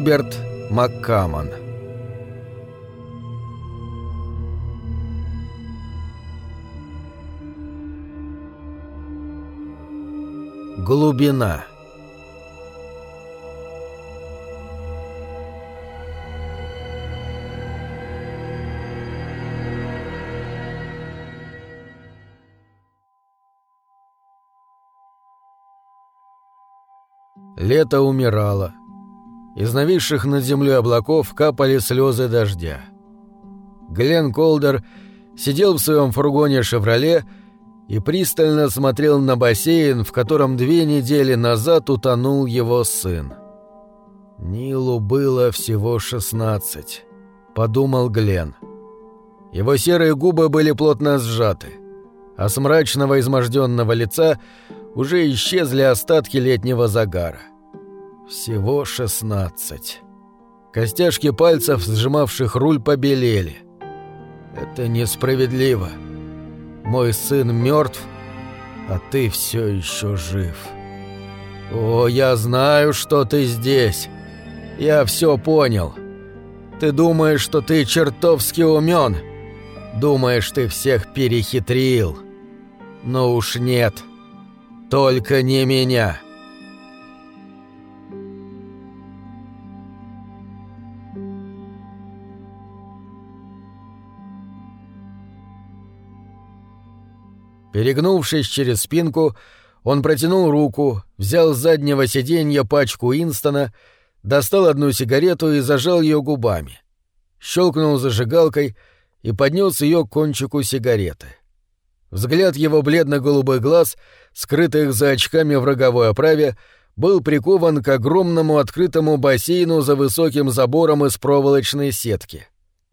Роберт Маккамон Глубина Лето умирало. Из нависших над землей облаков капали слезы дождя. Глен Колдер сидел в своем фургоне «Шевроле» и пристально смотрел на бассейн, в котором две недели назад утонул его сын. «Нилу было всего шестнадцать», — подумал Глен. Его серые губы были плотно сжаты, а с мрачного изможденного лица уже исчезли остатки летнего загара. Всего шестнадцать. Костяшки пальцев, сжимавших руль, побелели. Это несправедливо. Мой сын мертв, а ты все еще жив. О, я знаю, что ты здесь. Я все понял. Ты думаешь, что ты чертовски умен. Думаешь, ты всех перехитрил. Но уж нет. Только не меня. Перегнувшись через спинку, он протянул руку, взял с заднего сиденья пачку Инстона, достал одну сигарету и зажал ее губами. Щелкнул зажигалкой и поднес ее к кончику сигареты. Взгляд его бледно-голубых глаз, скрытых за очками в роговой оправе, был прикован к огромному открытому бассейну за высоким забором из проволочной сетки.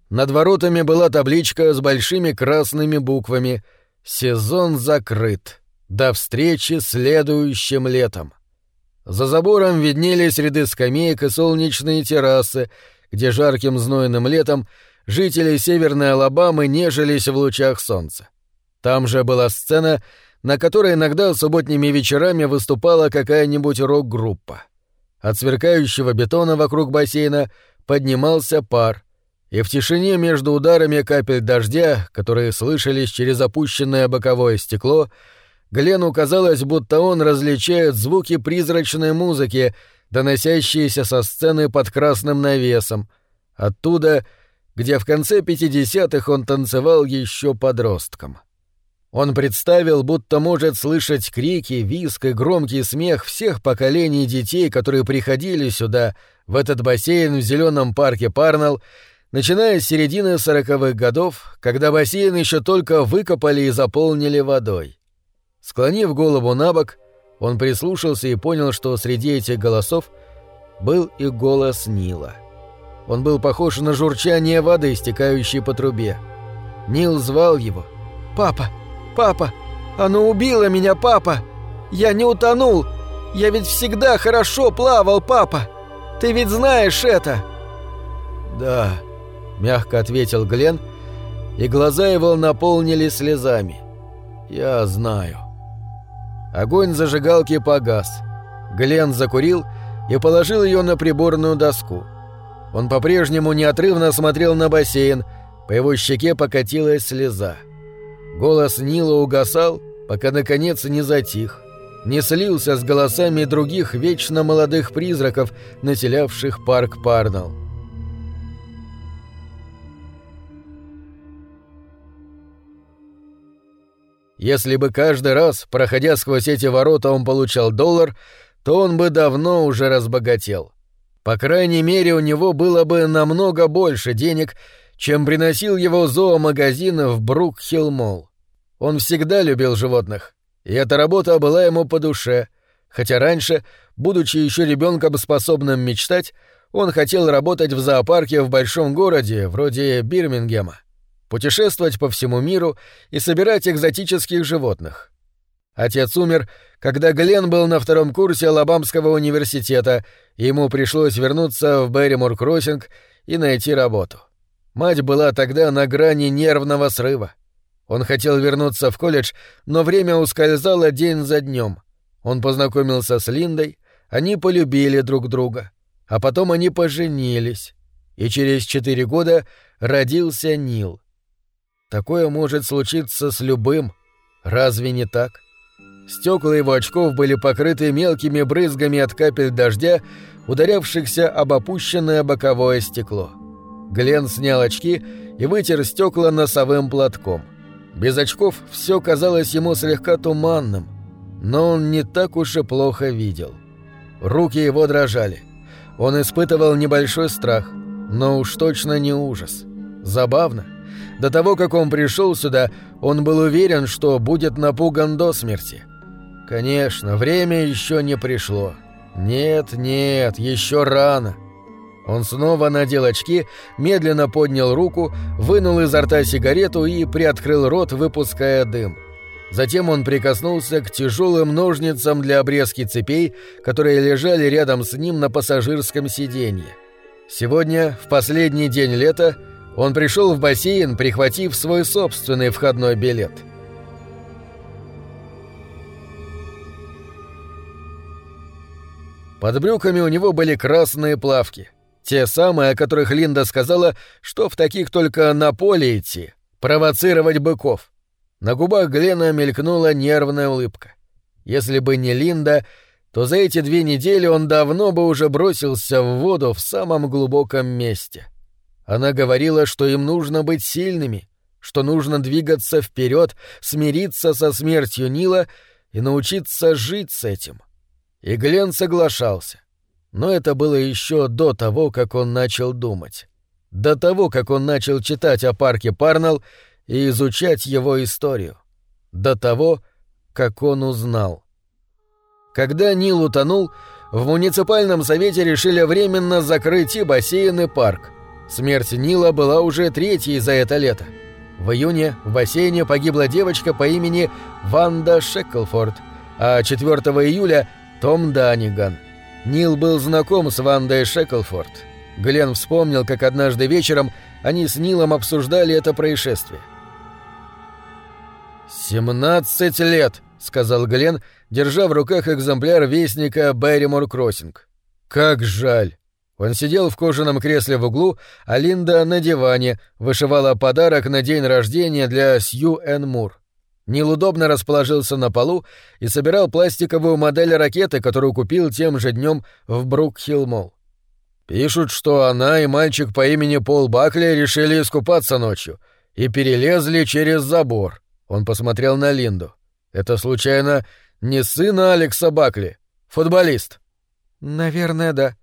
Над воротами была табличка с большими красными буквами — Сезон закрыт. До встречи следующим летом. За забором виднелись ряды скамеек и солнечные террасы, где жарким знойным летом жители Северной Алабамы нежились в лучах солнца. Там же была сцена, на которой иногда субботними вечерами выступала какая-нибудь рок-группа. От сверкающего бетона вокруг бассейна поднимался пар, и в тишине между ударами капель дождя, которые слышались через опущенное боковое стекло, Глену казалось, будто он различает звуки призрачной музыки, доносящиеся со сцены под красным навесом, оттуда, где в конце пятидесятых он танцевал еще подростком. Он представил, будто может слышать крики, визг и громкий смех всех поколений детей, которые приходили сюда, в этот бассейн в зеленом парке Парнелл, начиная с середины сороковых годов, когда бассейн еще только выкопали и заполнили водой. Склонив голову на бок, он прислушался и понял, что среди этих голосов был и голос Нила. Он был похож на журчание воды, стекающей по трубе. Нил звал его. «Папа! Папа! Оно убило меня, папа! Я не утонул! Я ведь всегда хорошо плавал, папа! Ты ведь знаешь это!» «Да», — мягко ответил Глен, и глаза его наполнились слезами. «Я знаю». Огонь зажигалки погас. Глен закурил и положил ее на приборную доску. Он по-прежнему неотрывно смотрел на бассейн, по его щеке покатилась слеза. Голос Нила угасал, пока наконец не затих, не слился с голосами других вечно молодых призраков, населявших парк Парнелл. Если бы каждый раз, проходя сквозь эти ворота, он получал доллар, то он бы давно уже разбогател. По крайней мере, у него было бы намного больше денег, чем приносил его зоомагазин в Брук-Хилл-Молл. Он всегда любил животных, и эта работа была ему по душе, хотя раньше, будучи еще ребенком способным мечтать, он хотел работать в зоопарке в большом городе, вроде Бирмингема путешествовать по всему миру и собирать экзотических животных. Отец умер, когда Глен был на втором курсе Алабамского университета, ему пришлось вернуться в Берримор-Кроссинг и найти работу. Мать была тогда на грани нервного срыва. Он хотел вернуться в колледж, но время ускользало день за днем. Он познакомился с Линдой, они полюбили друг друга. а потом они поженились, и через четыре года родился Нил. Такое может случиться с любым, разве не так? Стекла его очков были покрыты мелкими брызгами от капель дождя, ударявшихся об опущенное боковое стекло. Глен снял очки и вытер стекла носовым платком. Без очков все казалось ему слегка туманным, но он не так уж и плохо видел. Руки его дрожали. Он испытывал небольшой страх, но уж точно не ужас. Забавно. До того, как он пришел сюда, он был уверен, что будет напуган до смерти. Конечно, время еще не пришло. Нет, нет, еще рано. Он снова надел очки, медленно поднял руку, вынул изо рта сигарету и приоткрыл рот, выпуская дым. Затем он прикоснулся к тяжелым ножницам для обрезки цепей, которые лежали рядом с ним на пассажирском сиденье. Сегодня, в последний день лета, он пришел в бассейн, прихватив свой собственный входной билет. Под брюками у него были красные плавки. Те самые, о которых Линда сказала, что в таких только на поле идти, провоцировать быков. На губах Глена мелькнула нервная улыбка. Если бы не Линда, то за эти две недели он давно бы уже бросился в воду в самом глубоком месте. Она говорила, что им нужно быть сильными, что нужно двигаться вперед, смириться со смертью Нила и научиться жить с этим. И Глен соглашался. Но это было еще до того, как он начал думать. До того, как он начал читать о парке Парнелл и изучать его историю. До того, как он узнал. Когда Нил утонул, в муниципальном совете решили временно закрыть и бассейн, и парк. Смерть Нила была уже третьей за это лето. В июне в бассейне погибла девочка по имени Ванда Шеклфорд, а 4 июля том Даниган. Нил был знаком с Вандой Шеклфорд. Глен вспомнил, как однажды вечером они с Нилом обсуждали это происшествие. «Семнадцать лет», — сказал Глен, держа в руках экземпляр вестника Берримор Кроссинг. «Как жаль!» Он сидел в кожаном кресле в углу, а Линда на диване вышивала подарок на день рождения для Сью Эн Мур. Нил удобно расположился на полу и собирал пластиковую модель ракеты, которую купил тем же днем в Брук-Хилл-Молл. Пишут, что она и мальчик по имени Пол Бакли решили искупаться ночью и перелезли через забор. Он посмотрел на Линду. Это случайно не сын Алекса Бакли, футболист? Наверное, да.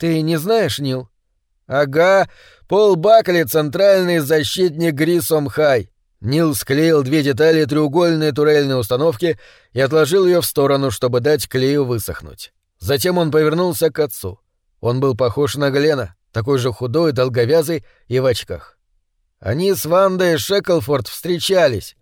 Ты не знаешь, Нил? Ага, Пол Бакли центральный защитник Грисом Хай. Нил склеил две детали треугольной турельной установки и отложил ее в сторону, чтобы дать клею высохнуть. Затем он повернулся к отцу. Он был похож на Глена, такой же худой, долговязый и в очках. Они с Вандой Шеклфорд встречались.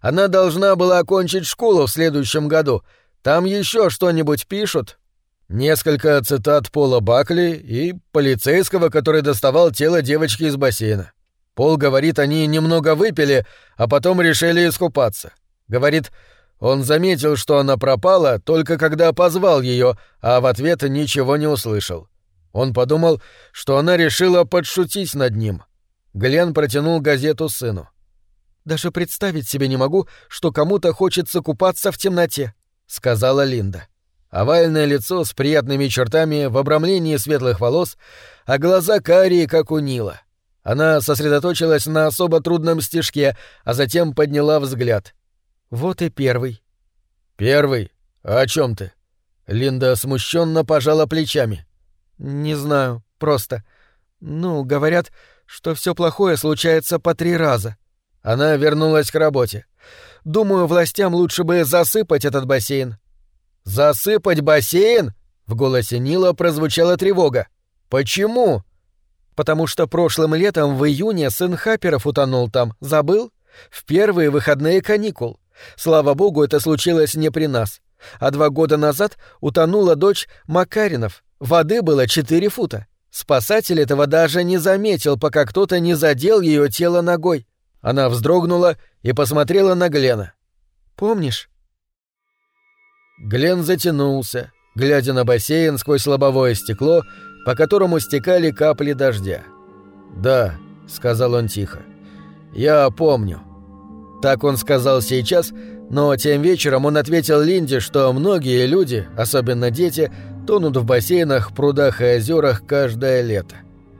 Она должна была окончить школу в следующем году. Там еще что-нибудь пишут? Несколько цитат Пола Бакли и полицейского, который доставал тело девочки из бассейна. Пол говорит, они немного выпили, а потом решили искупаться. Говорит, он заметил, что она пропала, только когда позвал ее, а в ответ ничего не услышал. Он подумал, что она решила подшутить над ним. Глен протянул газету сыну. «Даже представить себе не могу, что кому-то хочется купаться в темноте», — сказала Линда. Овальное лицо с приятными чертами в обрамлении светлых волос, а глаза карие, как у Нила. Она сосредоточилась на особо трудном стежке, а затем подняла взгляд. «Вот и первый». «Первый? О чем ты?» Линда смущенно пожала плечами. «Не знаю, просто. Ну, говорят, что все плохое случается по три раза». Она вернулась к работе. «Думаю, властям лучше бы засыпать этот бассейн». «Засыпать бассейн?» В голосе Нила прозвучала тревога. «Почему?» потому что прошлым летом в июне сын Хапперов утонул там, забыл? В первые выходные каникул. Слава богу, это случилось не при нас. А два года назад утонула дочь Макаринов. Воды было четыре фута. Спасатель этого даже не заметил, пока кто-то не задел ее тело ногой. Она вздрогнула и посмотрела на Глена. «Помнишь?» Глен затянулся, глядя на бассейн сквозь лобовое стекло, по которому стекали капли дождя. «Да», — сказал он тихо, — «я помню». Так он сказал сейчас, но тем вечером он ответил Линде, что многие люди, особенно дети, тонут в бассейнах, прудах и озерах каждое лето.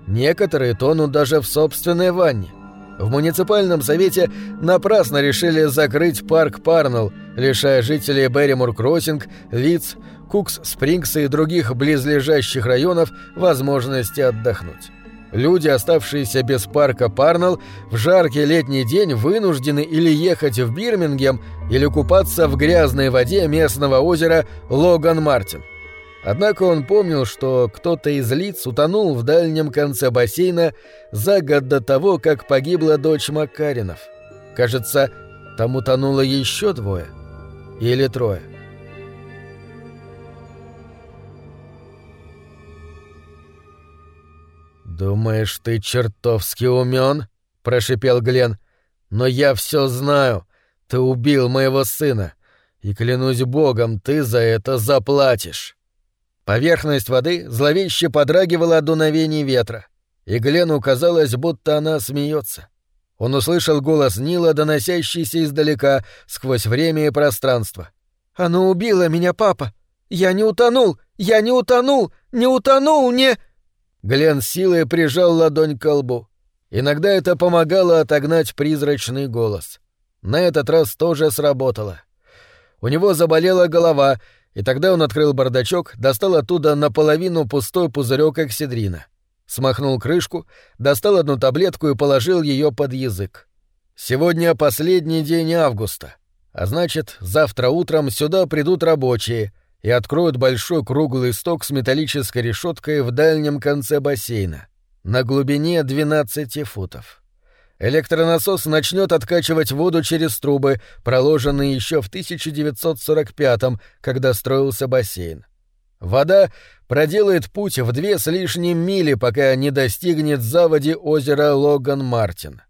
Некоторые тонут даже в собственной ванне. В муниципальном совете напрасно решили закрыть парк Парнелл, лишая жителей Берримур-Кроссинг, Виц, Кукс-Спрингс и других близлежащих районов возможности отдохнуть. Люди, оставшиеся без парка Парнелл, в жаркий летний день вынуждены или ехать в Бирмингем, или купаться в грязной воде местного озера Логан-Мартин. Однако он помнил, что кто-то из лиц утонул в дальнем конце бассейна за год до того, как погибла дочь Макаринов. Кажется, там утонуло еще двое. Или трое. «Думаешь, ты чертовски умен?» — прошипел Глен. «Но я все знаю. Ты убил моего сына. И клянусь богом, ты за это заплатишь». Поверхность воды зловеще подрагивала от дуновений ветра, и Глену казалось, будто она смеется. Он услышал голос Нила, доносящийся издалека, сквозь время и пространство. «Оно убило меня, папа! Я не утонул! Я не утонул! Не утонул! Не...» Глен силой прижал ладонь к лбу. Иногда это помогало отогнать призрачный голос. На этот раз тоже сработало. У него заболела голова, и тогда он открыл бардачок, достал оттуда наполовину пустой пузырек экседрина. Смахнул крышку, достал одну таблетку и положил ее под язык. Сегодня последний день августа, а значит, завтра утром сюда придут рабочие и откроют большой круглый сток с металлической решеткой в дальнем конце бассейна, на глубине 12 футов. Электронасос начнет откачивать воду через трубы, проложенные еще в 1945-м, когда строился бассейн. Вода проделает путь в две с лишним мили, пока не достигнет заводи озера Логан-Мартин.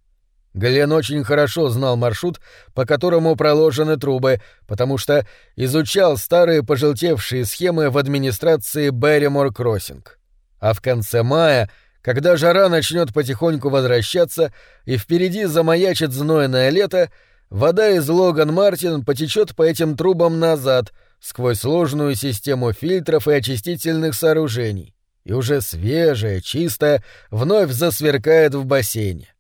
Глен очень хорошо знал маршрут, по которому проложены трубы, потому что изучал старые пожелтевшие схемы в администрации Берримор Кроссинг. А в конце мая — когда жара начнет потихоньку возвращаться и впереди замаячит знойное лето, вода из Логан-Мартин потечет по этим трубам назад, сквозь сложную систему фильтров и очистительных сооружений, и уже свежая, чистая, вновь засверкает в бассейне.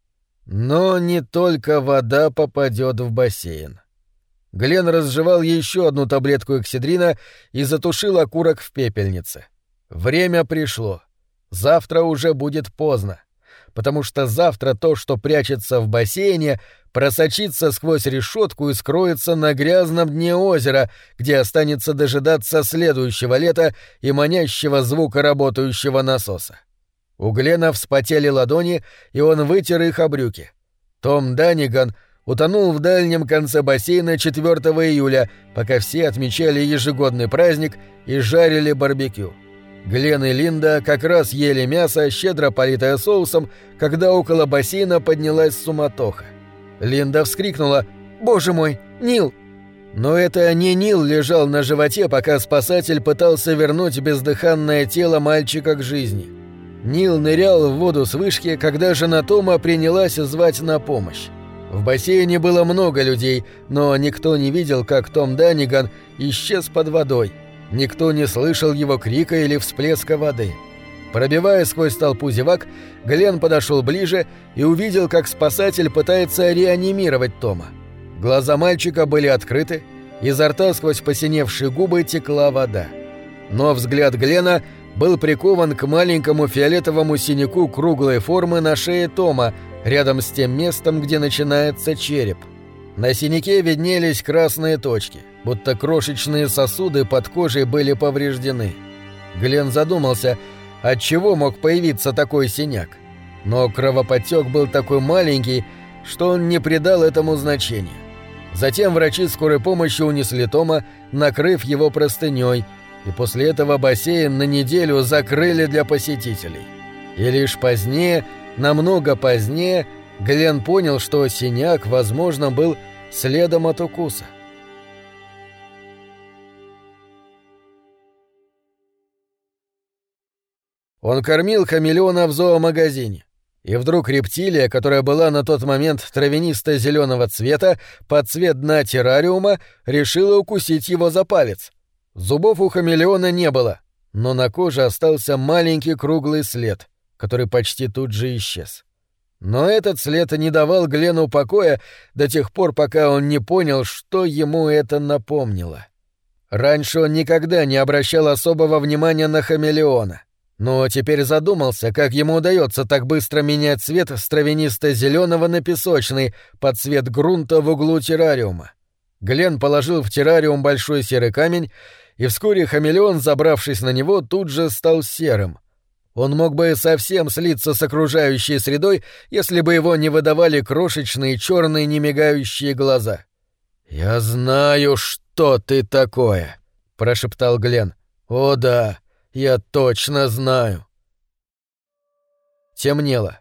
Но не только вода попадет в бассейн. Глен разжевал еще одну таблетку экседрина и затушил окурок в пепельнице. Время пришло. Завтра уже будет поздно, потому что завтра то, что прячется в бассейне, просочится сквозь решетку и скроется на грязном дне озера, где останется дожидаться следующего лета и манящего звука работающего насоса. У Глена вспотели ладони, и он вытер их о брюки. Том Даниган утонул в дальнем конце бассейна 4 июля, пока все отмечали ежегодный праздник и жарили барбекю. Глен и Линда как раз ели мясо, щедро политое соусом, когда около бассейна поднялась суматоха. Линда вскрикнула «Боже мой, Нил!» Но это не Нил лежал на животе, пока спасатель пытался вернуть бездыханное тело мальчика к жизни. Нил нырял в воду с вышки, когда жена Тома принялась звать на помощь. В бассейне было много людей, но никто не видел, как Том Даниган исчез под водой – Никто не слышал его крика или всплеска воды. Пробивая сквозь толпу зевак, Глен подошел ближе и увидел, как спасатель пытается реанимировать Тома. Глаза мальчика были открыты, изо рта сквозь посиневшие губы текла вода. Но взгляд Глена был прикован к маленькому фиолетовому синяку круглой формы на шее Тома, рядом с тем местом, где начинается череп. На синяке виднелись красные точки — будто крошечные сосуды под кожей были повреждены. Глен задумался, от чего мог появиться такой синяк. Но кровоподтек был такой маленький, что он не придал этому значения. Затем врачи скорой помощи унесли Тома, накрыв его простыней, и после этого бассейн на неделю закрыли для посетителей. И лишь позднее, намного позднее, Глен понял, что синяк, возможно, был следом от укуса. Он кормил хамелеона в зоомагазине. И вдруг рептилия, которая была на тот момент травянисто-зеленого цвета, под цвет дна террариума, решила укусить его за палец. Зубов у хамелеона не было, но на коже остался маленький круглый след, который почти тут же исчез. Но этот след не давал Глену покоя до тех пор, пока он не понял, что ему это напомнило. Раньше он никогда не обращал особого внимания на хамелеона, но теперь задумался, как ему удается так быстро менять цвет с травянисто-зеленого на песочный под цвет грунта в углу террариума. Глен положил в террариум большой серый камень, и вскоре хамелеон, забравшись на него, тут же стал серым. Он мог бы совсем слиться с окружающей средой, если бы его не выдавали крошечные черные немигающие глаза. «Я знаю, что ты такое», — прошептал Глен. «О да, я точно знаю». Темнело.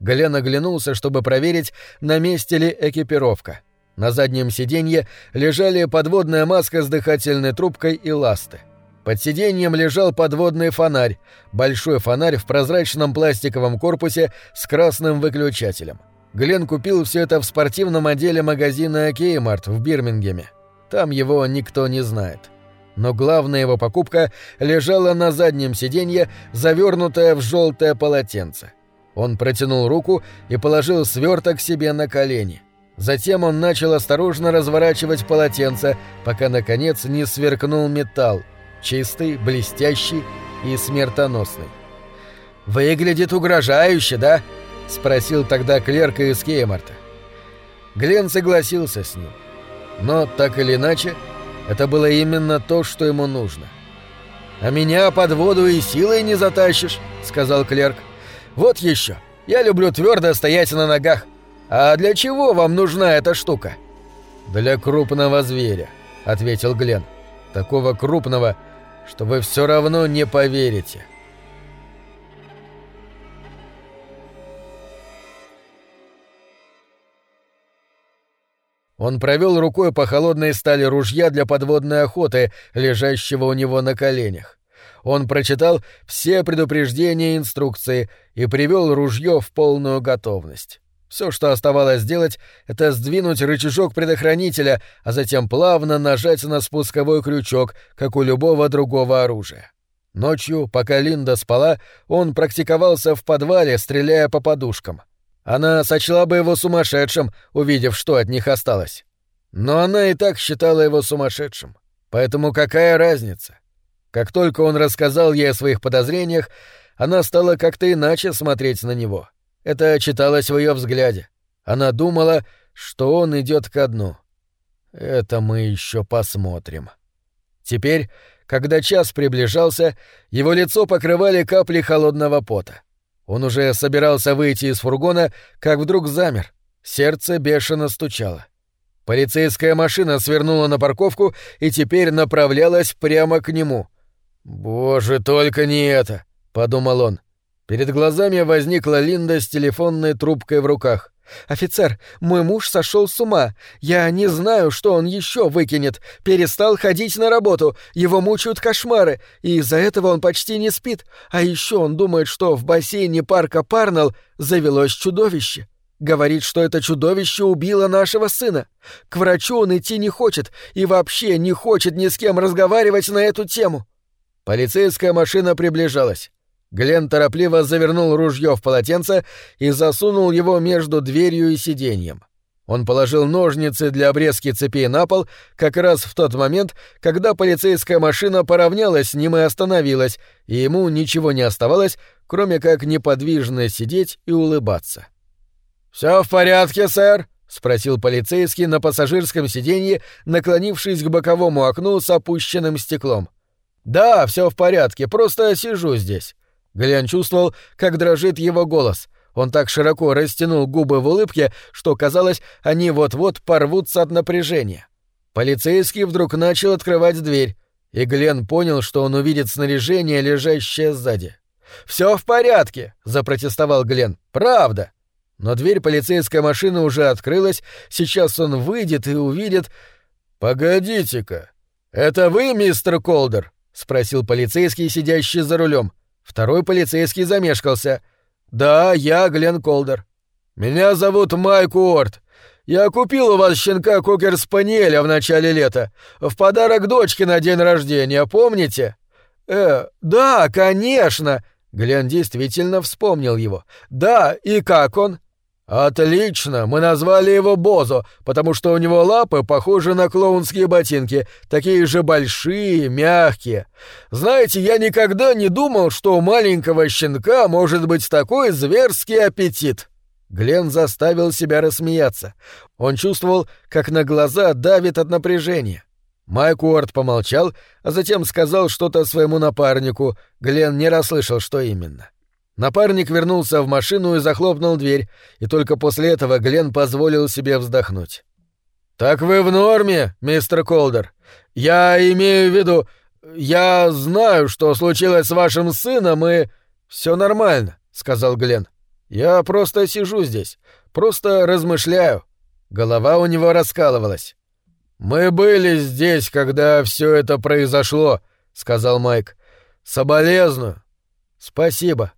Глен оглянулся, чтобы проверить, на месте ли экипировка. На заднем сиденье лежали подводная маска с дыхательной трубкой и ласты. Под сиденьем лежал подводный фонарь, большой фонарь в прозрачном пластиковом корпусе с красным выключателем. Глен купил все это в спортивном отделе магазина Кеймарт в Бирмингеме. Там его никто не знает. Но главная его покупка лежала на заднем сиденье, завернутая в желтое полотенце. Он протянул руку и положил сверток себе на колени. Затем он начал осторожно разворачивать полотенце, пока, наконец, не сверкнул металл чистый, блестящий и смертоносный. «Выглядит угрожающе, да?» — спросил тогда клерка из Кеймарта. Глен согласился с ним. Но, так или иначе, это было именно то, что ему нужно. «А меня под воду и силой не затащишь», — сказал клерк. «Вот еще. Я люблю твердо стоять на ногах. А для чего вам нужна эта штука?» «Для крупного зверя», — ответил Глен. «Такого крупного, что вы все равно не поверите. Он провел рукой по холодной стали ружья для подводной охоты, лежащего у него на коленях. Он прочитал все предупреждения и инструкции и привел ружье в полную готовность. Все, что оставалось сделать, это сдвинуть рычажок предохранителя, а затем плавно нажать на спусковой крючок, как у любого другого оружия. Ночью, пока Линда спала, он практиковался в подвале, стреляя по подушкам. Она сочла бы его сумасшедшим, увидев, что от них осталось. Но она и так считала его сумасшедшим. Поэтому какая разница? Как только он рассказал ей о своих подозрениях, она стала как-то иначе смотреть на него — это читалось в ее взгляде. Она думала, что он идет ко дну. Это мы еще посмотрим. Теперь, когда час приближался, его лицо покрывали капли холодного пота. Он уже собирался выйти из фургона, как вдруг замер. Сердце бешено стучало. Полицейская машина свернула на парковку и теперь направлялась прямо к нему. «Боже, только не это!» — подумал он. Перед глазами возникла Линда с телефонной трубкой в руках. «Офицер, мой муж сошел с ума. Я не знаю, что он еще выкинет. Перестал ходить на работу. Его мучают кошмары, и из-за этого он почти не спит. А еще он думает, что в бассейне парка Парнелл завелось чудовище. Говорит, что это чудовище убило нашего сына. К врачу он идти не хочет и вообще не хочет ни с кем разговаривать на эту тему». Полицейская машина приближалась. Глен торопливо завернул ружье в полотенце и засунул его между дверью и сиденьем. Он положил ножницы для обрезки цепей на пол как раз в тот момент, когда полицейская машина поравнялась с ним и остановилась, и ему ничего не оставалось, кроме как неподвижно сидеть и улыбаться. «Все в порядке, сэр?» — спросил полицейский на пассажирском сиденье, наклонившись к боковому окну с опущенным стеклом. «Да, все в порядке, просто сижу здесь. Галиан чувствовал, как дрожит его голос. Он так широко растянул губы в улыбке, что казалось, они вот-вот порвутся от напряжения. Полицейский вдруг начал открывать дверь, и Глен понял, что он увидит снаряжение, лежащее сзади. «Все в порядке», — запротестовал Глен. «Правда». Но дверь полицейской машины уже открылась, сейчас он выйдет и увидит... «Погодите-ка, это вы, мистер Колдер?» — спросил полицейский, сидящий за рулем. Второй полицейский замешкался. «Да, я Глен Колдер. Меня зовут Майк Уорд. Я купил у вас щенка кокер-спаниеля в начале лета. В подарок дочке на день рождения, помните?» «Э, да, конечно!» Глен действительно вспомнил его. «Да, и как он?» «Отлично! Мы назвали его Бозо, потому что у него лапы похожи на клоунские ботинки, такие же большие, мягкие. Знаете, я никогда не думал, что у маленького щенка может быть такой зверский аппетит». Глен заставил себя рассмеяться. Он чувствовал, как на глаза давит от напряжения. Майк Уорд помолчал, а затем сказал что-то своему напарнику. Глен не расслышал, что именно. Напарник вернулся в машину и захлопнул дверь, и только после этого Глен позволил себе вздохнуть. «Так вы в норме, мистер Колдер? Я имею в виду... Я знаю, что случилось с вашим сыном, и... все нормально», — сказал Глен. «Я просто сижу здесь, просто размышляю». Голова у него раскалывалась. «Мы были здесь, когда все это произошло», — сказал Майк. «Соболезную». «Спасибо»,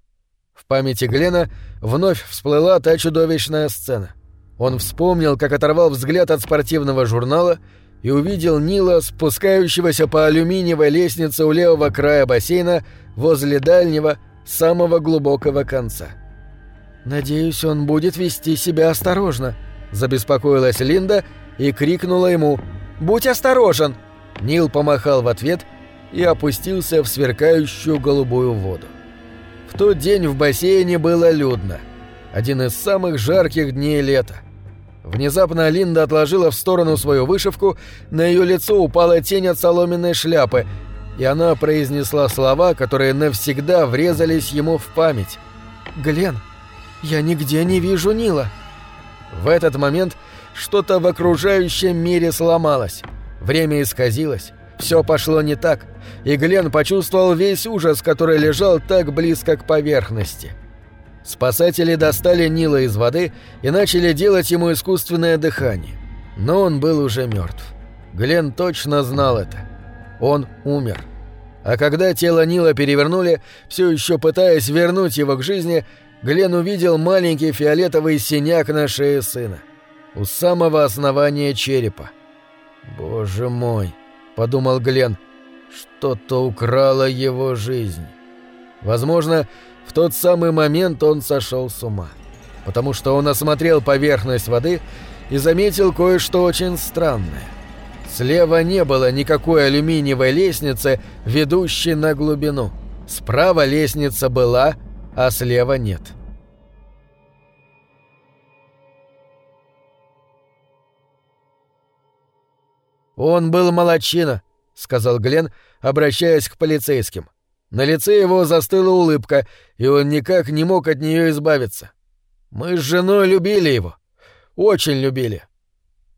в памяти Глена вновь всплыла та чудовищная сцена. Он вспомнил, как оторвал взгляд от спортивного журнала и увидел Нила, спускающегося по алюминиевой лестнице у левого края бассейна возле дальнего, самого глубокого конца. «Надеюсь, он будет вести себя осторожно», — забеспокоилась Линда и крикнула ему «Будь осторожен!». Нил помахал в ответ и опустился в сверкающую голубую воду. В тот день в бассейне было людно. Один из самых жарких дней лета. Внезапно Линда отложила в сторону свою вышивку, на ее лицо упала тень от соломенной шляпы, и она произнесла слова, которые навсегда врезались ему в память. «Глен, я нигде не вижу Нила». В этот момент что-то в окружающем мире сломалось. Время исказилось. Все пошло не так, и Глен почувствовал весь ужас, который лежал так близко к поверхности. Спасатели достали Нила из воды и начали делать ему искусственное дыхание. Но он был уже мертв. Глен точно знал это. Он умер. А когда тело Нила перевернули, все еще пытаясь вернуть его к жизни, Глен увидел маленький фиолетовый синяк на шее сына. У самого основания черепа. «Боже мой!» Подумал Глен. Что-то украло его жизнь. Возможно, в тот самый момент он сошел с ума, потому что он осмотрел поверхность воды и заметил кое-что очень странное. Слева не было никакой алюминиевой лестницы, ведущей на глубину. Справа лестница была, а слева нет. «Он был молочина», — сказал Глен, обращаясь к полицейским. На лице его застыла улыбка, и он никак не мог от нее избавиться. «Мы с женой любили его. Очень любили».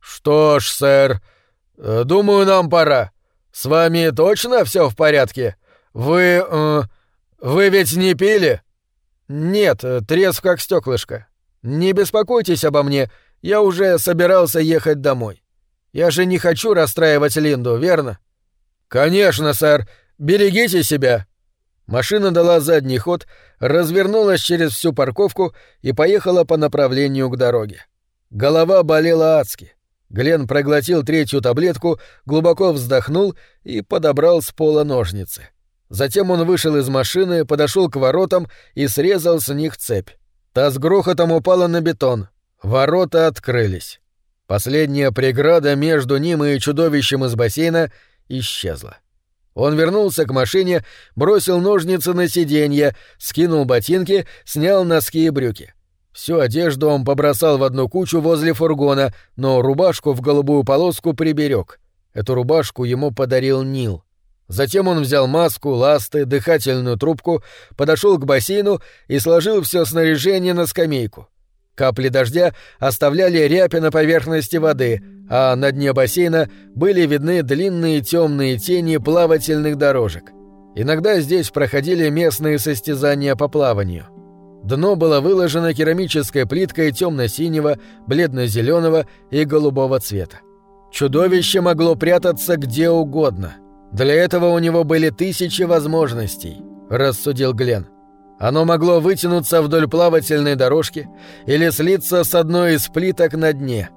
«Что ж, сэр, э, думаю, нам пора. С вами точно все в порядке? Вы... Э, вы ведь не пили?» «Нет, трезв как стеклышко. Не беспокойтесь обо мне, я уже собирался ехать домой». Я же не хочу расстраивать Линду, верно? Конечно, сэр. Берегите себя. Машина дала задний ход, развернулась через всю парковку и поехала по направлению к дороге. Голова болела адски. Глен проглотил третью таблетку, глубоко вздохнул и подобрал с пола ножницы. Затем он вышел из машины, подошел к воротам и срезал с них цепь. Та с грохотом упала на бетон. Ворота открылись. Последняя преграда между ним и чудовищем из бассейна исчезла. Он вернулся к машине, бросил ножницы на сиденье, скинул ботинки, снял носки и брюки. Всю одежду он побросал в одну кучу возле фургона, но рубашку в голубую полоску приберег. Эту рубашку ему подарил Нил. Затем он взял маску, ласты, дыхательную трубку, подошел к бассейну и сложил все снаряжение на скамейку. Капли дождя оставляли рябь на поверхности воды, а на дне бассейна были видны длинные темные тени плавательных дорожек. Иногда здесь проходили местные состязания по плаванию. Дно было выложено керамической плиткой темно-синего, бледно-зеленого и голубого цвета. Чудовище могло прятаться где угодно. Для этого у него были тысячи возможностей. — рассудил Глен. Оно могло вытянуться вдоль плавательной дорожки или слиться с одной из плиток на дне.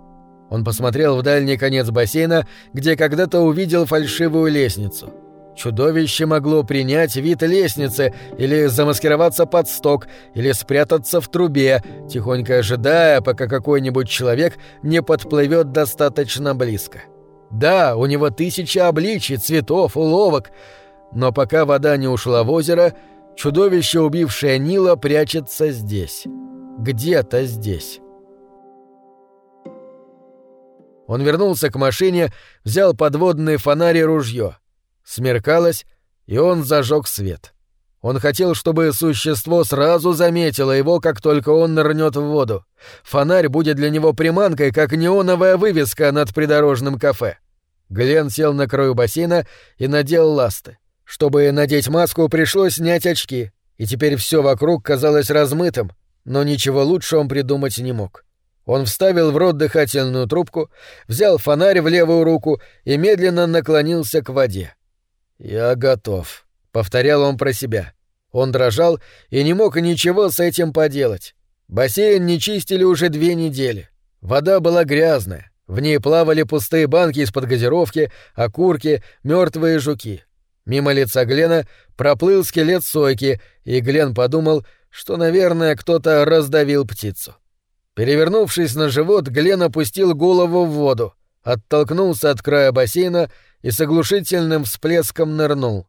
Он посмотрел в дальний конец бассейна, где когда-то увидел фальшивую лестницу. Чудовище могло принять вид лестницы или замаскироваться под сток, или спрятаться в трубе, тихонько ожидая, пока какой-нибудь человек не подплывет достаточно близко. Да, у него тысяча обличий, цветов, уловок, но пока вода не ушла в озеро, чудовище, убившее Нила, прячется здесь. Где-то здесь. Он вернулся к машине, взял подводный фонарь и ружье. Смеркалось, и он зажег свет. Он хотел, чтобы существо сразу заметило его, как только он нырнет в воду. Фонарь будет для него приманкой, как неоновая вывеска над придорожным кафе. Глен сел на краю бассейна и надел ласты. Чтобы надеть маску, пришлось снять очки, и теперь все вокруг казалось размытым, но ничего лучше он придумать не мог. Он вставил в рот дыхательную трубку, взял фонарь в левую руку и медленно наклонился к воде. «Я готов», — повторял он про себя. Он дрожал и не мог ничего с этим поделать. Бассейн не чистили уже две недели. Вода была грязная, в ней плавали пустые банки из-под газировки, окурки, мертвые жуки. Мимо лица Глена проплыл скелет сойки, и Глен подумал, что, наверное, кто-то раздавил птицу. Перевернувшись на живот, Глен опустил голову в воду, оттолкнулся от края бассейна и с оглушительным всплеском нырнул.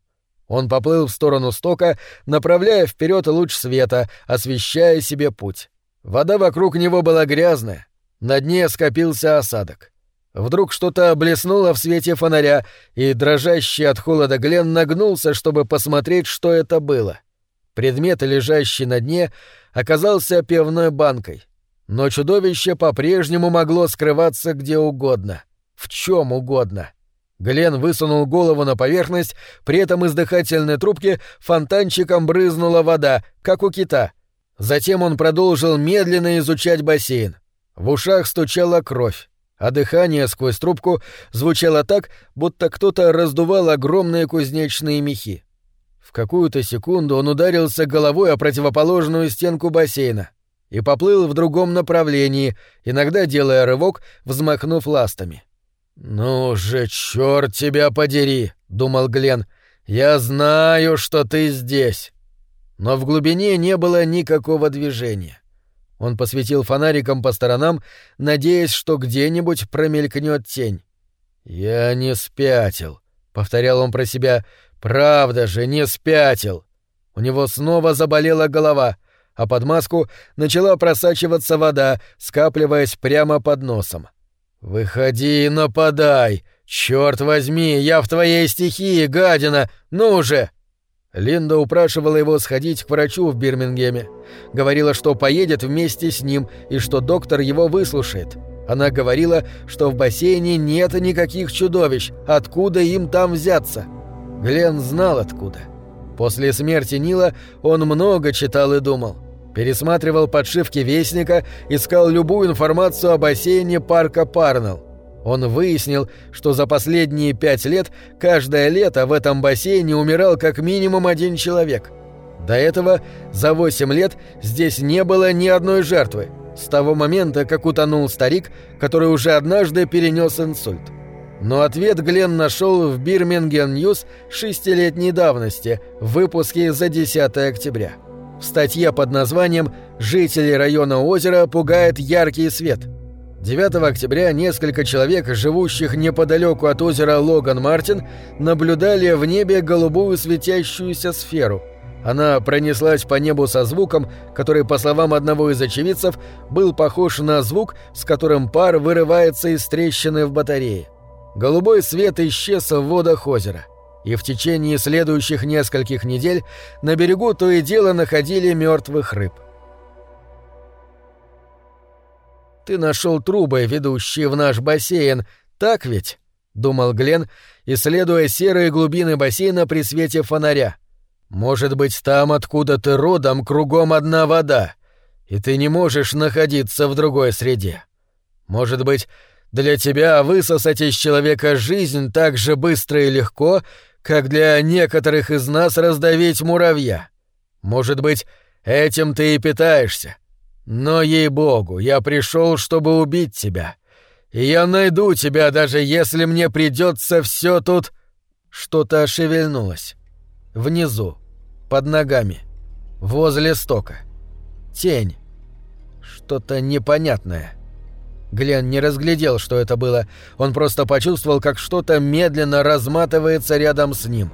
Он поплыл в сторону стока, направляя вперед луч света, освещая себе путь. Вода вокруг него была грязная, на дне скопился осадок. Вдруг что-то блеснуло в свете фонаря, и дрожащий от холода Глен нагнулся, чтобы посмотреть, что это было. Предмет, лежащий на дне, оказался пивной банкой. Но чудовище по-прежнему могло скрываться где угодно. В чем угодно. — Глен высунул голову на поверхность, при этом из дыхательной трубки фонтанчиком брызнула вода, как у кита. Затем он продолжил медленно изучать бассейн. В ушах стучала кровь, а дыхание сквозь трубку звучало так, будто кто-то раздувал огромные кузнечные мехи. В какую-то секунду он ударился головой о противоположную стенку бассейна и поплыл в другом направлении, иногда делая рывок, взмахнув ластами. — «Ну же, черт тебя подери!» — думал Глен. «Я знаю, что ты здесь!» Но в глубине не было никакого движения. Он посветил фонариком по сторонам, надеясь, что где-нибудь промелькнет тень. «Я не спятил», — повторял он про себя. «Правда же, не спятил». У него снова заболела голова, а под маску начала просачиваться вода, скапливаясь прямо под носом. «Выходи и нападай! Черт возьми, я в твоей стихии, гадина! Ну же!» Линда упрашивала его сходить к врачу в Бирмингеме. Говорила, что поедет вместе с ним и что доктор его выслушает. Она говорила, что в бассейне нет никаких чудовищ, откуда им там взяться. Глен знал откуда. После смерти Нила он много читал и думал. Пересматривал подшивки Вестника, искал любую информацию о бассейне парка Парнелл. Он выяснил, что за последние пять лет каждое лето в этом бассейне умирал как минимум один человек. До этого за восемь лет здесь не было ни одной жертвы, с того момента, как утонул старик, который уже однажды перенес инсульт. Но ответ Глен нашел в Бирмингем Ньюс шестилетней давности, в выпуске за 10 октября в статье под названием «Жители района озера пугает яркий свет». 9 октября несколько человек, живущих неподалеку от озера Логан-Мартин, наблюдали в небе голубую светящуюся сферу. Она пронеслась по небу со звуком, который, по словам одного из очевидцев, был похож на звук, с которым пар вырывается из трещины в батарее. Голубой свет исчез в водах озера и в течение следующих нескольких недель на берегу то и дело находили мертвых рыб. «Ты нашел трубы, ведущие в наш бассейн, так ведь?» — думал Глен, исследуя серые глубины бассейна при свете фонаря. «Может быть, там, откуда ты родом, кругом одна вода, и ты не можешь находиться в другой среде. Может быть, для тебя высосать из человека жизнь так же быстро и легко, как для некоторых из нас раздавить муравья. Может быть, этим ты и питаешься. Но, ей-богу, я пришел, чтобы убить тебя. И я найду тебя, даже если мне придется все тут...» Что-то шевельнулось. Внизу, под ногами, возле стока. Тень. Что-то непонятное. Глен не разглядел, что это было. Он просто почувствовал, как что-то медленно разматывается рядом с ним.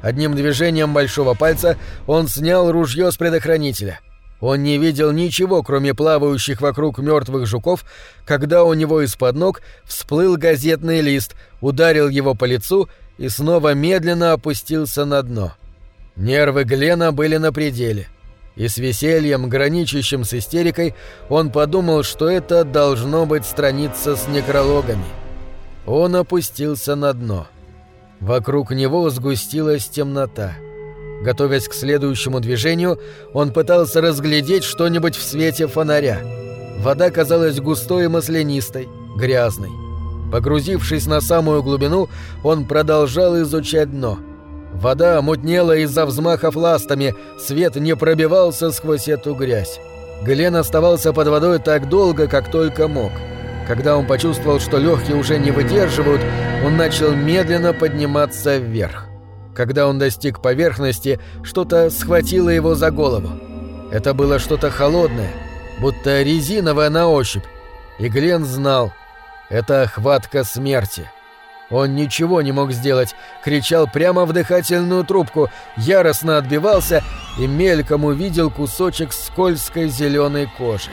Одним движением большого пальца он снял ружье с предохранителя — он не видел ничего, кроме плавающих вокруг мертвых жуков, когда у него из-под ног всплыл газетный лист, ударил его по лицу и снова медленно опустился на дно. Нервы Глена были на пределе. И с весельем, граничащим с истерикой, он подумал, что это должно быть страница с некрологами. Он опустился на дно. Вокруг него сгустилась темнота. Готовясь к следующему движению, он пытался разглядеть что-нибудь в свете фонаря. Вода казалась густой и маслянистой, грязной. Погрузившись на самую глубину, он продолжал изучать дно. Вода мутнела из-за взмахов ластами, свет не пробивался сквозь эту грязь. Глен оставался под водой так долго, как только мог. Когда он почувствовал, что легкие уже не выдерживают, он начал медленно подниматься вверх. Когда он достиг поверхности, что-то схватило его за голову. Это было что-то холодное, будто резиновое на ощупь. И Глен знал, это хватка смерти. Он ничего не мог сделать, кричал прямо в дыхательную трубку, яростно отбивался и мельком увидел кусочек скользкой зеленой кожи.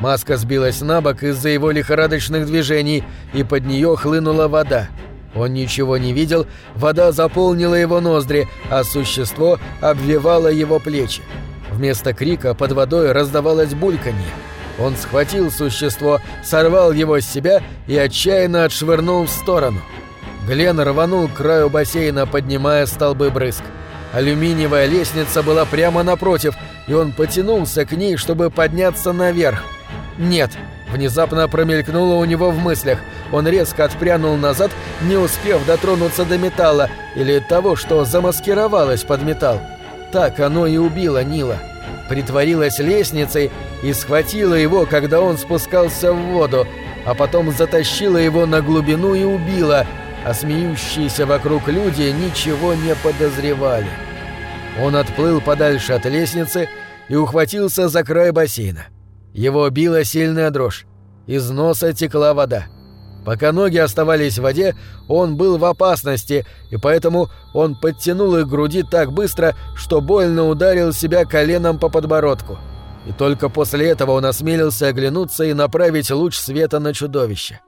Маска сбилась на бок из-за его лихорадочных движений, и под нее хлынула вода. Он ничего не видел, вода заполнила его ноздри, а существо обвивало его плечи. Вместо крика под водой раздавалось бульканье. Он схватил существо, сорвал его с себя и отчаянно отшвырнул в сторону. Глен рванул к краю бассейна, поднимая столбы брызг. Алюминиевая лестница была прямо напротив, и он потянулся к ней, чтобы подняться наверх. «Нет!» Внезапно промелькнуло у него в мыслях. Он резко отпрянул назад, не успев дотронуться до металла или того, что замаскировалось под металл. Так оно и убило Нила. Притворилась лестницей и схватила его, когда он спускался в воду, а потом затащила его на глубину и убила, а смеющиеся вокруг люди ничего не подозревали. Он отплыл подальше от лестницы и ухватился за край бассейна. Его била сильная дрожь. Из носа текла вода. Пока ноги оставались в воде, он был в опасности, и поэтому он подтянул их к груди так быстро, что больно ударил себя коленом по подбородку. И только после этого он осмелился оглянуться и направить луч света на чудовище.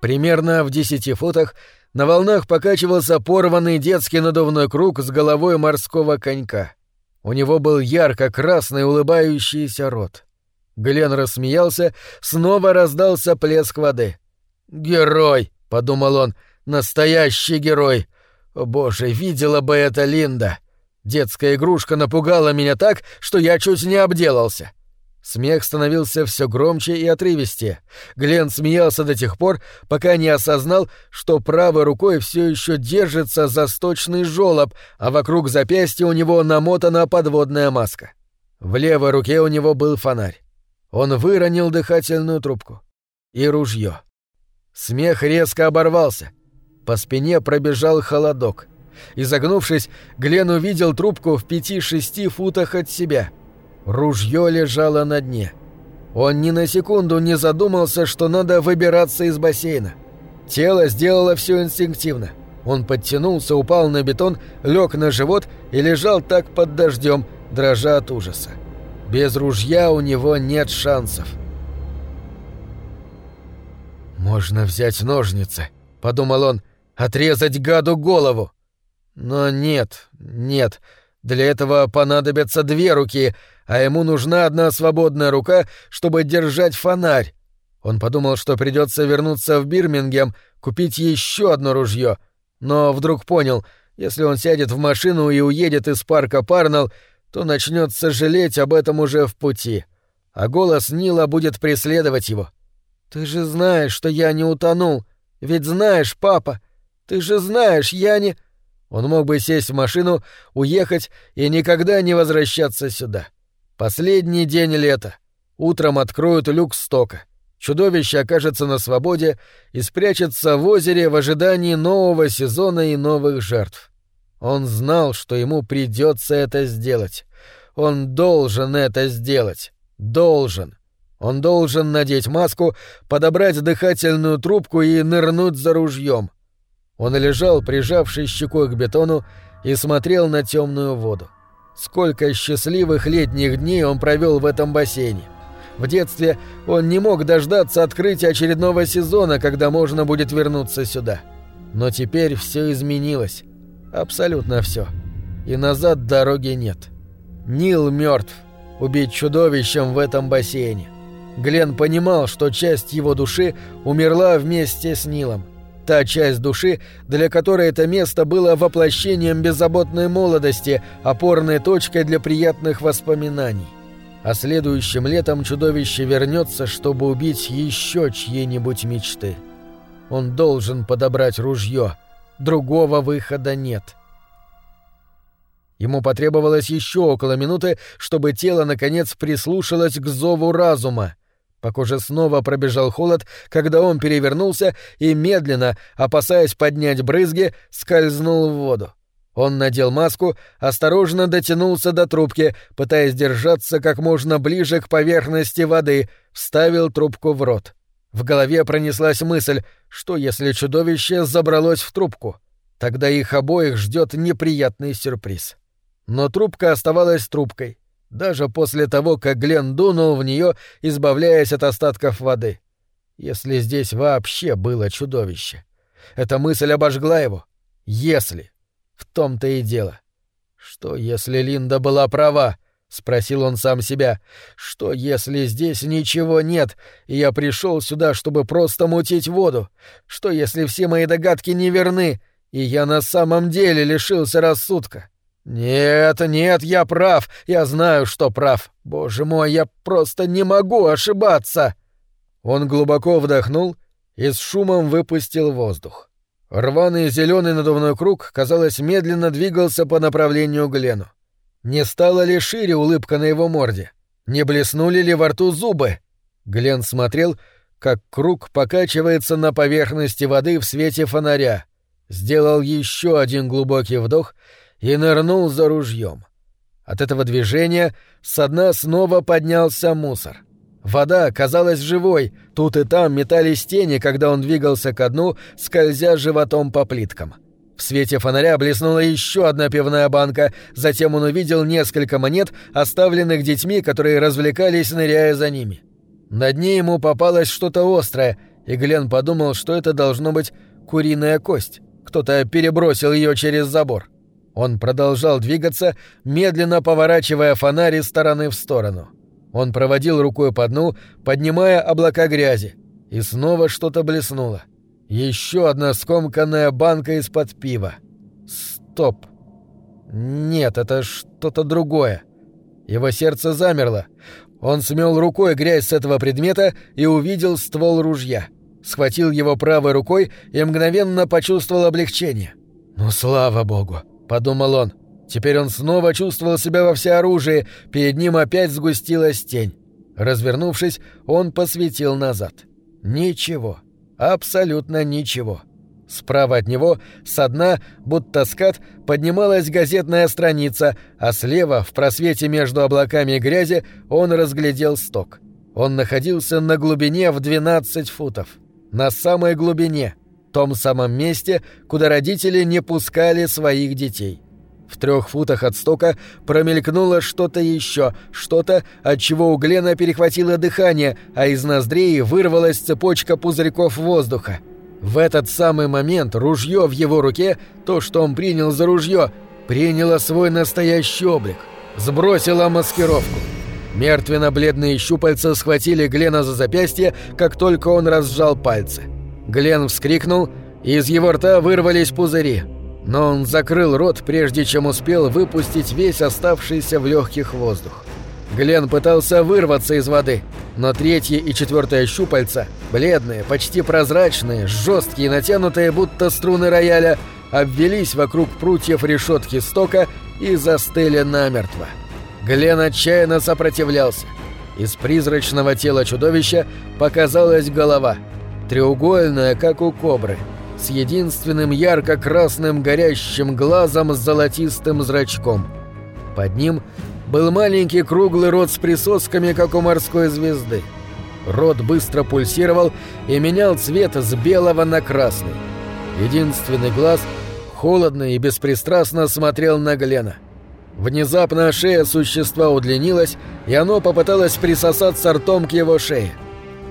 Примерно в десяти футах на волнах покачивался порванный детский надувной круг с головой морского конька. У него был ярко-красный улыбающийся рот. Глен рассмеялся, снова раздался плеск воды. «Герой!» — подумал он. «Настоящий герой! О, боже, видела бы это Линда! Детская игрушка напугала меня так, что я чуть не обделался!» Смех становился все громче и отрывистее. Глен смеялся до тех пор, пока не осознал, что правой рукой все еще держится за сточный жолоб, а вокруг запястья у него намотана подводная маска. В левой руке у него был фонарь. Он выронил дыхательную трубку. И ружье. Смех резко оборвался. По спине пробежал холодок. Изогнувшись, Глен увидел трубку в пяти-шести футах от себя. Ружье лежало на дне. Он ни на секунду не задумался, что надо выбираться из бассейна. Тело сделало все инстинктивно. Он подтянулся, упал на бетон, лег на живот и лежал так под дождем, дрожа от ужаса. Без ружья у него нет шансов. «Можно взять ножницы», — подумал он, — «отрезать гаду голову». Но нет, нет, для этого понадобятся две руки, а ему нужна одна свободная рука, чтобы держать фонарь. Он подумал, что придется вернуться в Бирмингем, купить еще одно ружье, но вдруг понял, если он сядет в машину и уедет из парка Парнелл, то начнет сожалеть об этом уже в пути, а голос Нила будет преследовать его. «Ты же знаешь, что я не утонул. Ведь знаешь, папа. Ты же знаешь, я не...» Он мог бы сесть в машину, уехать и никогда не возвращаться сюда. Последний день лета. Утром откроют люк стока. Чудовище окажется на свободе и спрячется в озере в ожидании нового сезона и новых жертв. Он знал, что ему придется это сделать. Он должен это сделать. Должен. Он должен надеть маску, подобрать дыхательную трубку и нырнуть за ружьем. Он лежал, прижавшись щекой к бетону, и смотрел на темную воду. Сколько счастливых летних дней он провел в этом бассейне. В детстве он не мог дождаться открытия очередного сезона, когда можно будет вернуться сюда. Но теперь все изменилось. Абсолютно все. И назад дороги нет. Нил мертв. Убить чудовищем в этом бассейне. Глен понимал, что часть его души умерла вместе с Нилом. Та часть души, для которой это место было воплощением беззаботной молодости, опорной точкой для приятных воспоминаний. А следующим летом чудовище вернется, чтобы убить еще чьи-нибудь мечты. Он должен подобрать ружье. Другого выхода нет. Ему потребовалось еще около минуты, чтобы тело наконец прислушалось к зову разума. По коже снова пробежал холод, когда он перевернулся и медленно, опасаясь поднять брызги, скользнул в воду. Он надел маску, осторожно дотянулся до трубки, пытаясь держаться как можно ближе к поверхности воды, вставил трубку в рот. В голове пронеслась мысль, что если чудовище забралось в трубку, тогда их обоих ждет неприятный сюрприз. Но трубка оставалась трубкой даже после того, как Глен дунул в нее, избавляясь от остатков воды. Если здесь вообще было чудовище. Эта мысль обожгла его. Если. В том-то и дело. Что, если Линда была права? — спросил он сам себя. «Что, если здесь ничего нет, и я пришел сюда, чтобы просто мутить воду? Что, если все мои догадки неверны, и я на самом деле лишился рассудка? «Нет, нет, я прав. Я знаю, что прав. Боже мой, я просто не могу ошибаться!» Он глубоко вдохнул и с шумом выпустил воздух. Рваный зеленый надувной круг, казалось, медленно двигался по направлению к Глену. Не стала ли шире улыбка на его морде? Не блеснули ли во рту зубы? Глен смотрел, как круг покачивается на поверхности воды в свете фонаря. Сделал еще один глубокий вдох — и нырнул за ружьем. От этого движения со дна снова поднялся мусор. Вода казалась живой, тут и там метались тени, когда он двигался ко дну, скользя животом по плиткам. В свете фонаря блеснула еще одна пивная банка, затем он увидел несколько монет, оставленных детьми, которые развлекались, ныряя за ними. На дне ему попалось что-то острое, и Глен подумал, что это должно быть куриная кость. Кто-то перебросил ее через забор. Он продолжал двигаться, медленно поворачивая фонарь из стороны в сторону. Он проводил рукой по дну, поднимая облака грязи. И снова что-то блеснуло. Еще одна скомканная банка из-под пива. Стоп. Нет, это что-то другое. Его сердце замерло. Он смел рукой грязь с этого предмета и увидел ствол ружья. Схватил его правой рукой и мгновенно почувствовал облегчение. «Ну, слава богу!» — подумал он. Теперь он снова чувствовал себя во всеоружии, перед ним опять сгустилась тень. Развернувшись, он посветил назад. Ничего. Абсолютно ничего. Справа от него, со дна, будто скат, поднималась газетная страница, а слева, в просвете между облаками грязи, он разглядел сток. Он находился на глубине в 12 футов. На самой глубине — том самом месте, куда родители не пускали своих детей. В трех футах от стока промелькнуло что-то еще, что-то, от чего у Глена перехватило дыхание, а из ноздрей вырвалась цепочка пузырьков воздуха. В этот самый момент ружье в его руке, то, что он принял за ружье, приняло свой настоящий облик, сбросило маскировку. Мертвенно-бледные щупальца схватили Глена за запястье, как только он разжал пальцы. Глен вскрикнул, и из его рта вырвались пузыри. Но он закрыл рот, прежде чем успел выпустить весь оставшийся в легких воздух. Глен пытался вырваться из воды, но третье и четвертое щупальца, бледные, почти прозрачные, жесткие, натянутые, будто струны рояля, обвелись вокруг прутьев решетки стока и застыли намертво. Глен отчаянно сопротивлялся. Из призрачного тела чудовища показалась голова, треугольная, как у кобры, с единственным ярко-красным горящим глазом с золотистым зрачком. Под ним был маленький круглый рот с присосками, как у морской звезды. Рот быстро пульсировал и менял цвет с белого на красный. Единственный глаз холодно и беспристрастно смотрел на Глена. Внезапно шея существа удлинилась, и оно попыталось присосаться ртом к его шее.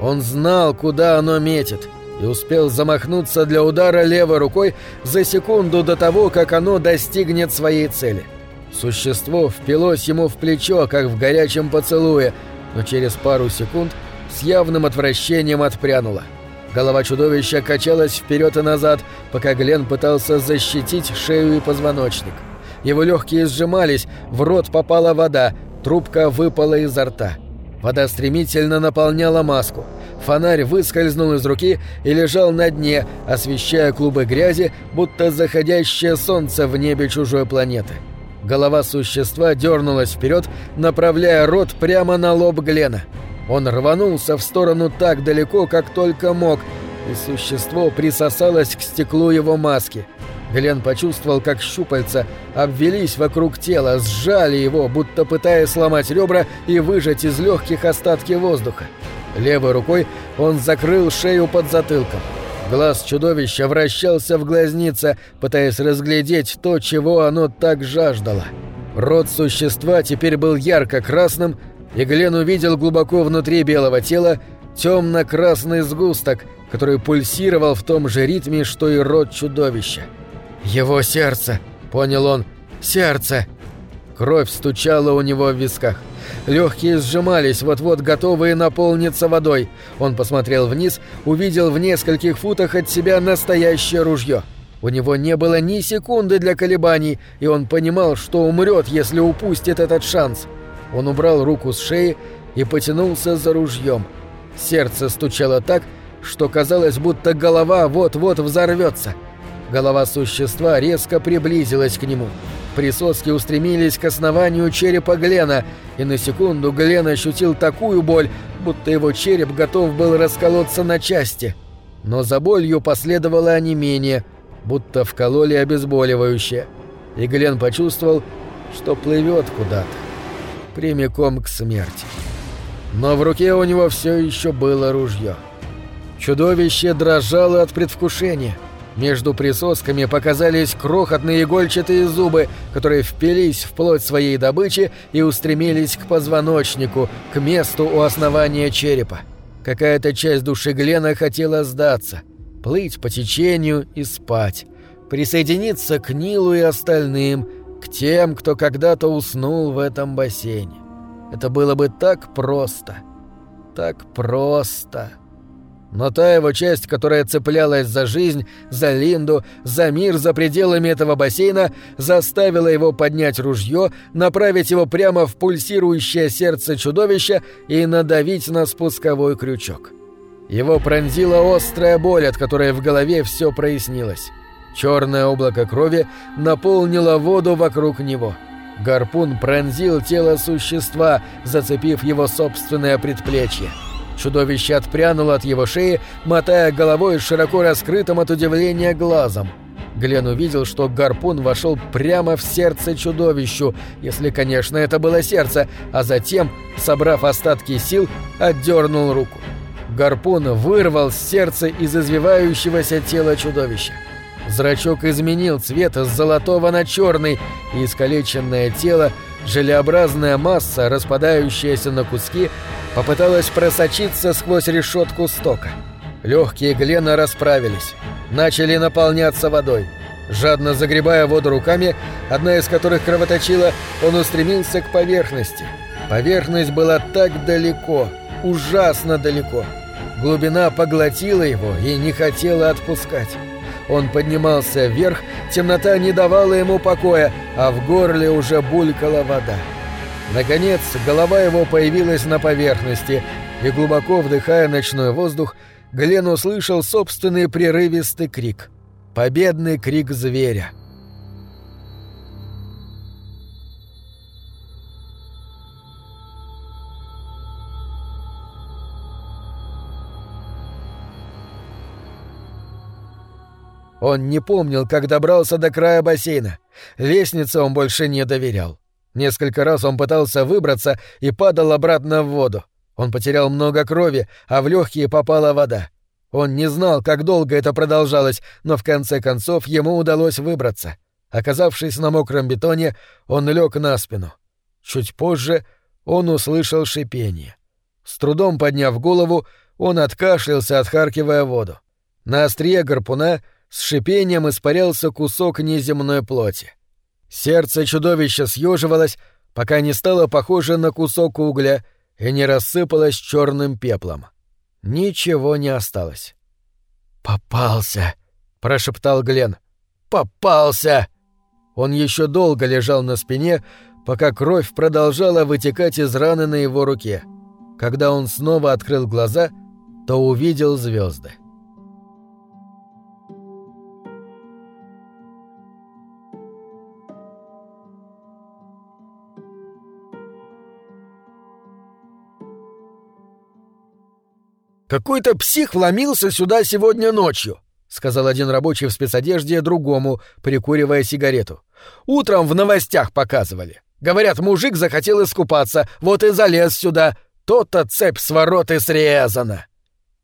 Он знал, куда оно метит, и успел замахнуться для удара левой рукой за секунду до того, как оно достигнет своей цели. Существо впилось ему в плечо, как в горячем поцелуе, но через пару секунд с явным отвращением отпрянуло. Голова чудовища качалась вперед и назад, пока Глен пытался защитить шею и позвоночник. Его легкие сжимались, в рот попала вода, трубка выпала изо рта. Вода стремительно наполняла маску. Фонарь выскользнул из руки и лежал на дне, освещая клубы грязи, будто заходящее солнце в небе чужой планеты. Голова существа дернулась вперед, направляя рот прямо на лоб Глена. Он рванулся в сторону так далеко, как только мог, и существо присосалось к стеклу его маски. Глен почувствовал, как щупальца обвелись вокруг тела, сжали его, будто пытаясь сломать ребра и выжать из легких остатки воздуха. Левой рукой он закрыл шею под затылком. Глаз чудовища вращался в глазнице, пытаясь разглядеть то, чего оно так жаждало. Рот существа теперь был ярко-красным, и Глен увидел глубоко внутри белого тела темно-красный сгусток, который пульсировал в том же ритме, что и рот чудовища. «Его сердце!» — понял он. «Сердце!» Кровь стучала у него в висках. Легкие сжимались, вот-вот готовые наполниться водой. Он посмотрел вниз, увидел в нескольких футах от себя настоящее ружье. У него не было ни секунды для колебаний, и он понимал, что умрет, если упустит этот шанс. Он убрал руку с шеи и потянулся за ружьем. Сердце стучало так, что казалось, будто голова вот-вот взорвется. Голова существа резко приблизилась к нему. Присоски устремились к основанию черепа Глена, и на секунду Глен ощутил такую боль, будто его череп готов был расколоться на части. Но за болью последовало онемение, будто вкололи обезболивающее. И Глен почувствовал, что плывет куда-то, прямиком к смерти. Но в руке у него все еще было ружье. Чудовище дрожало от предвкушения — между присосками показались крохотные игольчатые зубы, которые впились в плоть своей добычи и устремились к позвоночнику, к месту у основания черепа. Какая-то часть души Глена хотела сдаться, плыть по течению и спать, присоединиться к Нилу и остальным, к тем, кто когда-то уснул в этом бассейне. Это было бы так просто, так просто. Но та его часть, которая цеплялась за жизнь, за Линду, за мир за пределами этого бассейна, заставила его поднять ружье, направить его прямо в пульсирующее сердце чудовища и надавить на спусковой крючок. Его пронзила острая боль, от которой в голове все прояснилось. Черное облако крови наполнило воду вокруг него. Гарпун пронзил тело существа, зацепив его собственное предплечье. Чудовище отпрянуло от его шеи, мотая головой широко раскрытым от удивления глазом. Глен увидел, что гарпун вошел прямо в сердце чудовищу, если, конечно, это было сердце, а затем, собрав остатки сил, отдернул руку. Гарпун вырвал сердце из извивающегося тела чудовища. Зрачок изменил цвет с золотого на черный, и искалеченное тело, желеобразная масса, распадающаяся на куски, попыталась просочиться сквозь решетку стока. Легкие Глена расправились, начали наполняться водой. Жадно загребая воду руками, одна из которых кровоточила, он устремился к поверхности. Поверхность была так далеко, ужасно далеко. Глубина поглотила его и не хотела отпускать. Он поднимался вверх, темнота не давала ему покоя, а в горле уже булькала вода. Наконец, голова его появилась на поверхности, и глубоко вдыхая ночной воздух, Глен услышал собственный прерывистый крик. Победный крик зверя. Он не помнил, как добрался до края бассейна. Лестнице он больше не доверял. Несколько раз он пытался выбраться и падал обратно в воду. Он потерял много крови, а в легкие попала вода. Он не знал, как долго это продолжалось, но в конце концов ему удалось выбраться. Оказавшись на мокром бетоне, он лег на спину. Чуть позже он услышал шипение. С трудом подняв голову, он откашлялся, отхаркивая воду. На острие гарпуна с шипением испарялся кусок неземной плоти. Сердце чудовища съеживалось, пока не стало похоже на кусок угля и не рассыпалось черным пеплом. Ничего не осталось. «Попался!» — прошептал Глен. «Попался!» Он еще долго лежал на спине, пока кровь продолжала вытекать из раны на его руке. Когда он снова открыл глаза, то увидел звезды. «Какой-то псих вломился сюда сегодня ночью», — сказал один рабочий в спецодежде другому, прикуривая сигарету. «Утром в новостях показывали. Говорят, мужик захотел искупаться, вот и залез сюда. То-то цепь с ворот и срезана».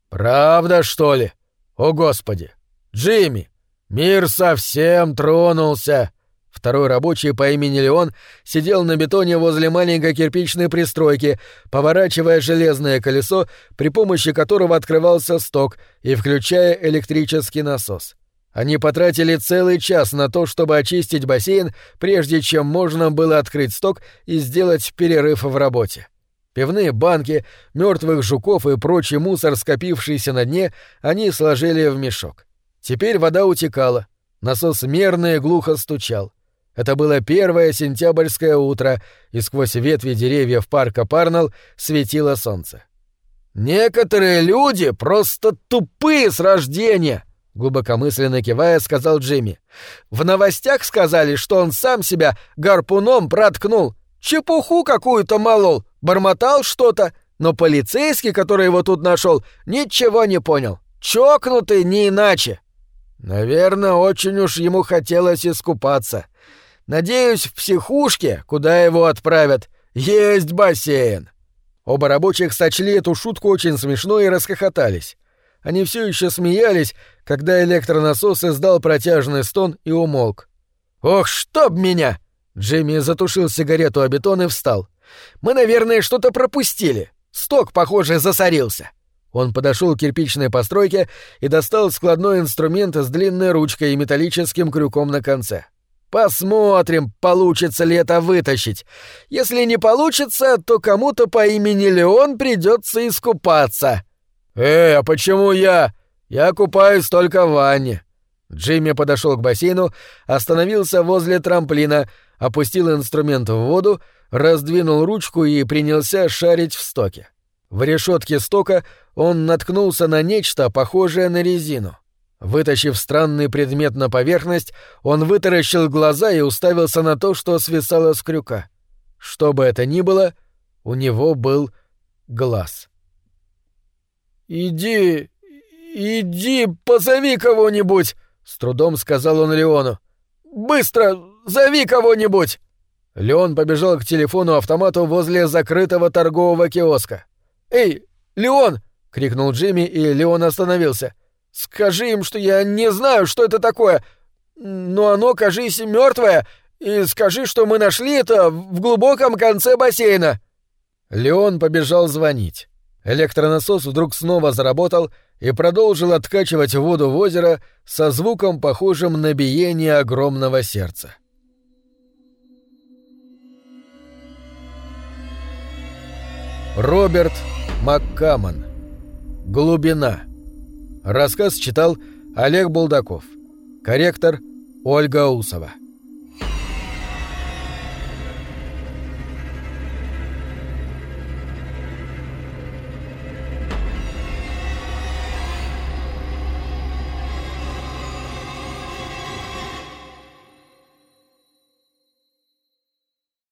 «Правда, что ли? О, Господи! Джимми, мир совсем тронулся!» Второй рабочий по имени Леон сидел на бетоне возле маленькой кирпичной пристройки, поворачивая железное колесо, при помощи которого открывался сток, и включая электрический насос. Они потратили целый час на то, чтобы очистить бассейн, прежде чем можно было открыть сток и сделать перерыв в работе. Пивные банки, мертвых жуков и прочий мусор, скопившийся на дне, они сложили в мешок. Теперь вода утекала. Насос мерно и глухо стучал. Это было первое сентябрьское утро, и сквозь ветви деревьев парка Парнелл светило солнце. «Некоторые люди просто тупые с рождения!» — глубокомысленно кивая, сказал Джимми. «В новостях сказали, что он сам себя гарпуном проткнул. Чепуху какую-то молол, бормотал что-то, но полицейский, который его тут нашел, ничего не понял. Чокнутый не иначе». «Наверное, очень уж ему хотелось искупаться», Надеюсь, в психушке, куда его отправят, есть бассейн. Оба рабочих сочли эту шутку очень смешной и расхохотались. Они все еще смеялись, когда электронасос издал протяжный стон и умолк. «Ох, чтоб меня!» Джимми затушил сигарету о бетон и встал. «Мы, наверное, что-то пропустили. Сток, похоже, засорился». Он подошел к кирпичной постройке и достал складной инструмент с длинной ручкой и металлическим крюком на конце. Посмотрим, получится ли это вытащить. Если не получится, то кому-то по имени Леон придется искупаться. Эй, а почему я? Я купаюсь только в ванне. Джимми подошел к бассейну, остановился возле трамплина, опустил инструмент в воду, раздвинул ручку и принялся шарить в стоке. В решетке стока он наткнулся на нечто похожее на резину. Вытащив странный предмет на поверхность, он вытаращил глаза и уставился на то, что свисало с крюка. Что бы это ни было, у него был глаз. «Иди, иди, позови кого-нибудь!» — с трудом сказал он Леону. «Быстро, зови кого-нибудь!» Леон побежал к телефону-автомату возле закрытого торгового киоска. «Эй, Леон!» — крикнул Джимми, и Леон остановился. Скажи им, что я не знаю, что это такое, но оно, кажись, мертвое, и скажи, что мы нашли это в глубоком конце бассейна». Леон побежал звонить. Электронасос вдруг снова заработал и продолжил откачивать воду в озеро со звуком, похожим на биение огромного сердца. Роберт Маккамон. Глубина. Рассказ читал Олег Булдаков. Корректор Ольга Усова.